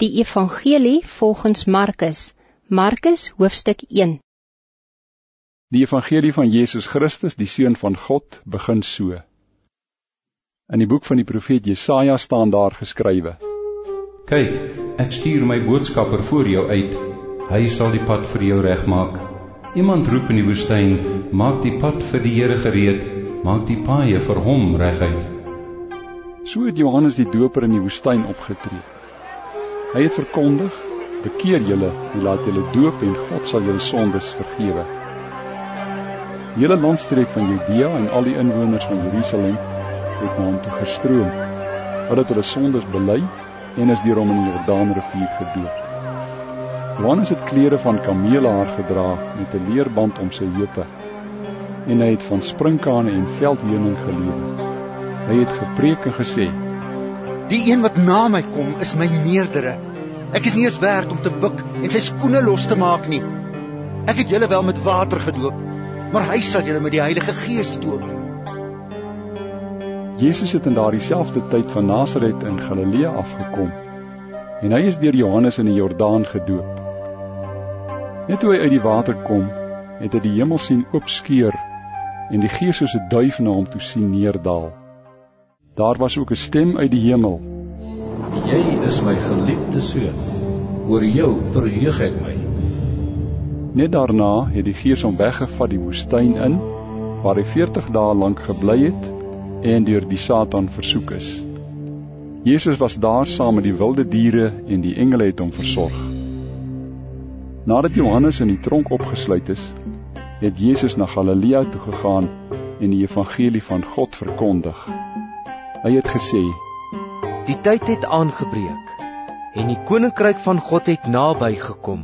Die Evangelie volgens Markus. Markus hoofstuk 1. Die Evangelie van Jesus Christus, die seun van God, begin so. In die boek van die profeet Jesaja staan daar geskrywe: Kyk, ek stuur my boodskapper voor jou uit. Hy sal die pad vir jou regmaak. Iemand roep in die woestyn: Maak die pad vir die Here gereed, maak die paaie vir hom reguit. So het Johannes die Doper in die woestyn opgetree. Hy het verkondig: "Bekeer julle en laat julle doop en God sal julle sondes vergewe." Die hele landstreek van Judea en al die inwoners van Jerusalem het na hom toe gestroom. Hulle het hulle sondes bely en is deur hom in die Jordaanrivier gedoop. Johannes het klere van kameelhaar gedra met 'n leerband om sy heupe en hy het van sprinkane en veldheuning geleef. Hy het gepreek en gesê: Die een wat na my kom, is my meerdere. Ek is nie eens werd om te buk en sy skoene los te maak nie. Ek het julle wel met water gedoop, maar hy sal julle met die Heilige Gees doop. Jesus het in daardie selfde tyd van Nasaret in Galilea afgekom en hy is deur Johannes in die Jordaan gedoop. Net toe hy uit die water kom, het hy die hemel sien oopskeur en die Gees soos 'n duif na hom toe sien neerdal. Daar was ook 'n stem uit die hemel. Jy is my geliefde seun. Oor jou verheug ek my. Net daarna het die Gees hom weggevat die woestyn in waar hy 40 dae lank gebly het en deur die Satan versoek is. Jesus was daar saam met die wilde diere en die engele het hom versorg. Nadat Johannes in die tronk opgesluit is, het Jesus na Galilea toe gegaan en die evangelie van God verkondig. Hy het gesê: Die tyd het aangebreek en die koninkryk van God het naby gekom.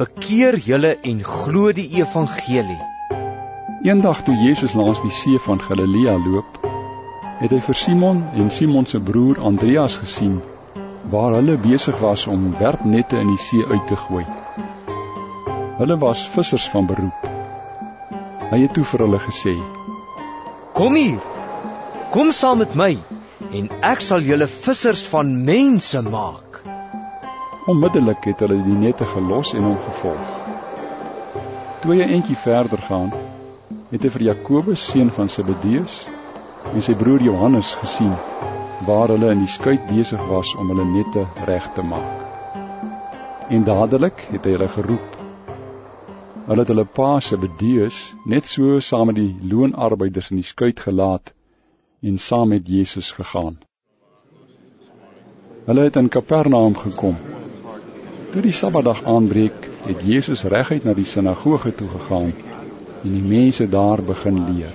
Bekeer julle en glo die evangelie. Eendag toe Jesus langs die see van Galilea loop, het hy vir Simon en Simon se broer Andreas gesien waar hulle besig was om werpnette in die see uit te gooi. Hulle was vissers van beroep. Hy het toe vir hulle gesê: "Kom hier." Kom saam met my en ek sal julle vissers van mense maak. Onmiddellik het hulle die nette gelos en hom gevolg. Toe hy eentjie verder gaan, het hy vir Jakobus seun van Zebedeus en sy broer Johannes gesien waar hulle in die skuit besig was om hulle nette reg te maak. En dadelik het hy hulle geroep. Hulle het hulle pa Zebedeus net so saam met die loonarbeiders in die skuit gelaat en saam met Jesus gegaan. Hulle het in Kapernaum gekom. Toe die Sabbatdag aanbreek, het Jesus reguit na die sinagoge toe gegaan en die mense daar begin leer.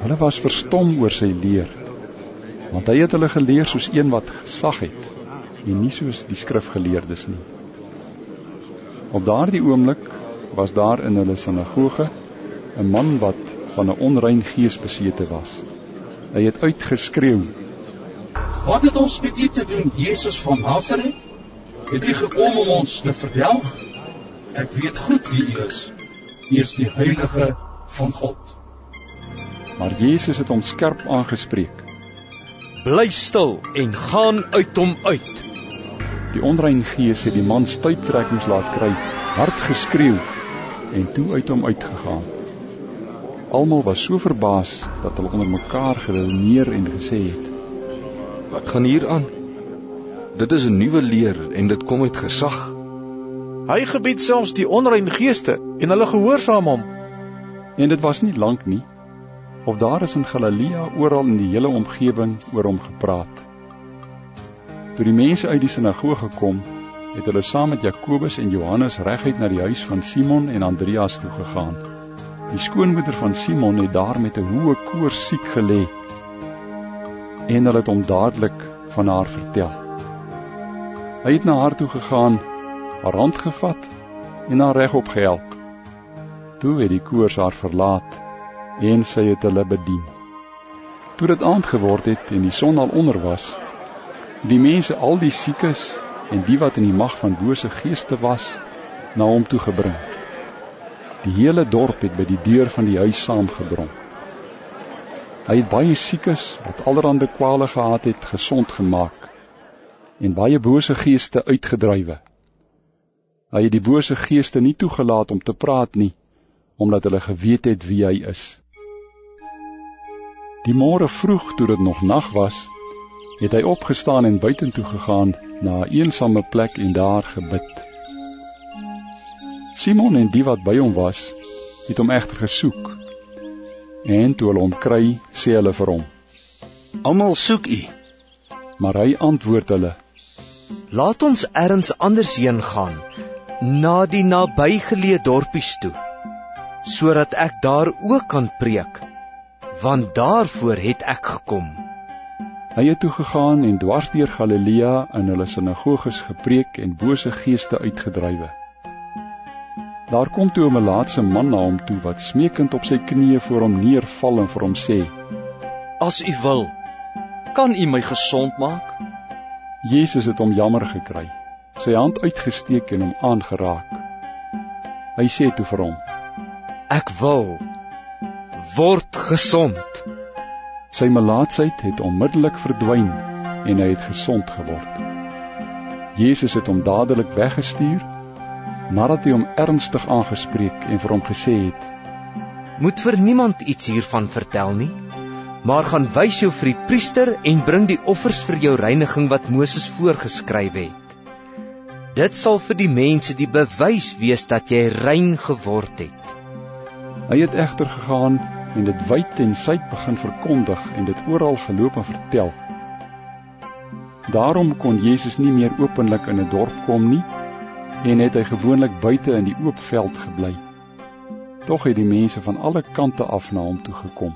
Hulle was verstom oor sy leer, want hy het hulle geleer soos een wat gesag het en nie soos die skrifgeleerdes nie. Op daardie oomblik was daar in hulle sinagoge 'n man wat van 'n onrein gees besete was. Hy het uitgeskreeu: "Wat het ons met U te doen, Jesus van Nasaret? Het U gekom om ons te verdelg? Ek weet goed wie U is. U is die heilige van God." Maar Jesus het hom skerp aangespreek: "Bly stil en gaan uit hom uit." Die onrein gees het die man stuiptrekkings laat kry, hard geskreeu en toe uit hom uitgegaan. Almal was so verbaas dat hulle onder mekaar geredeneer en gesê het: "Wat gaan hier aan? Dit is 'n nuwe leer en dit kom uit gesag. Hy gebied selfs die onrein geeste en hulle gehoorsaam hom." En dit was nie lank nie of daar is in Galilea oral in die hele omgewing oor hom gepraat. Toe die mense uit die sinagoge kom, het hulle saam met Jakobus en Johannes reguit na die huis van Simon en Andreas toe gegaan. Die skoonmoeder van Simon het daar met 'n hoë koors siek gelê. En hulle het hom dadelik van haar vertel. Hy het na haar toe gegaan, haar hand gevat en haar regop gehelp. Toe het die koors haar verlaat en sy het hulle bedien. Toe dit aand geword het en die son al onder was, die mense al die siekes en die wat in die mag van bose geeste was, na hom toe gebring. Die hele dorp het by die deur van die huis saamgedrom. Hy het baie siekes wat allerlei kwale gehad het gesond gemaak en baie bose geeste uitgedrywe. Hy het die bose geeste nie toegelaat om te praat nie, omdat hulle geweet het wie hy is. Die môre vroeg toe dit nog nag was, het hy opgestaan en buitentoe gegaan na 'n eensame plek en daar gebid. Simon en die wat by hom was, het hom egter gesoek. En toe hulle hom kry, sê hulle vir hom: "Almal soek u." Maar hy antwoord hulle: "Laat ons elders anders heen gaan, na die nabygeleë dorpies toe, sodat ek daar ook kan preek, want daarvoor het ek gekom." Hy het toe gegaan en dwars deur Galilea in hulle sinagoges gepreek en bose geeste uitgedrywe. Daar kom toe 'n melaatse man na hom toe wat smeekend op sy knieë voor hom neerval en vir hom sê: "As u wil, kan u my gesond maak?" Jesus het hom jammer gekry, sy hand uitgesteek en hom aangeraak. Hy sê toe vir hom: "Ek wil word gesond." Sy melaatsheid het onmiddellik verdwyn en hy het gesond geword. Jesus het hom dadelik weggestuur nadat hy hom ernstig aangespreek en vir hom gesê het: "Moet vir niemand iets hiervan vertel nie, maar gaan wys jou vir die priester en bring die offers vir jou reiniging wat Moses voorgeskryf het. Dit sal vir die mense die bewys wees dat jy rein geword het." Hy het egter gegaan en dit wyd en suid begin verkondig en dit oral geloop en vertel. Daarom kon Jesus nie meer openlik in 'n dorp kom nie en het hy gewoonlik buite in die oop veld gebly. Tog het die mense van alle kante af na hom toe gekom.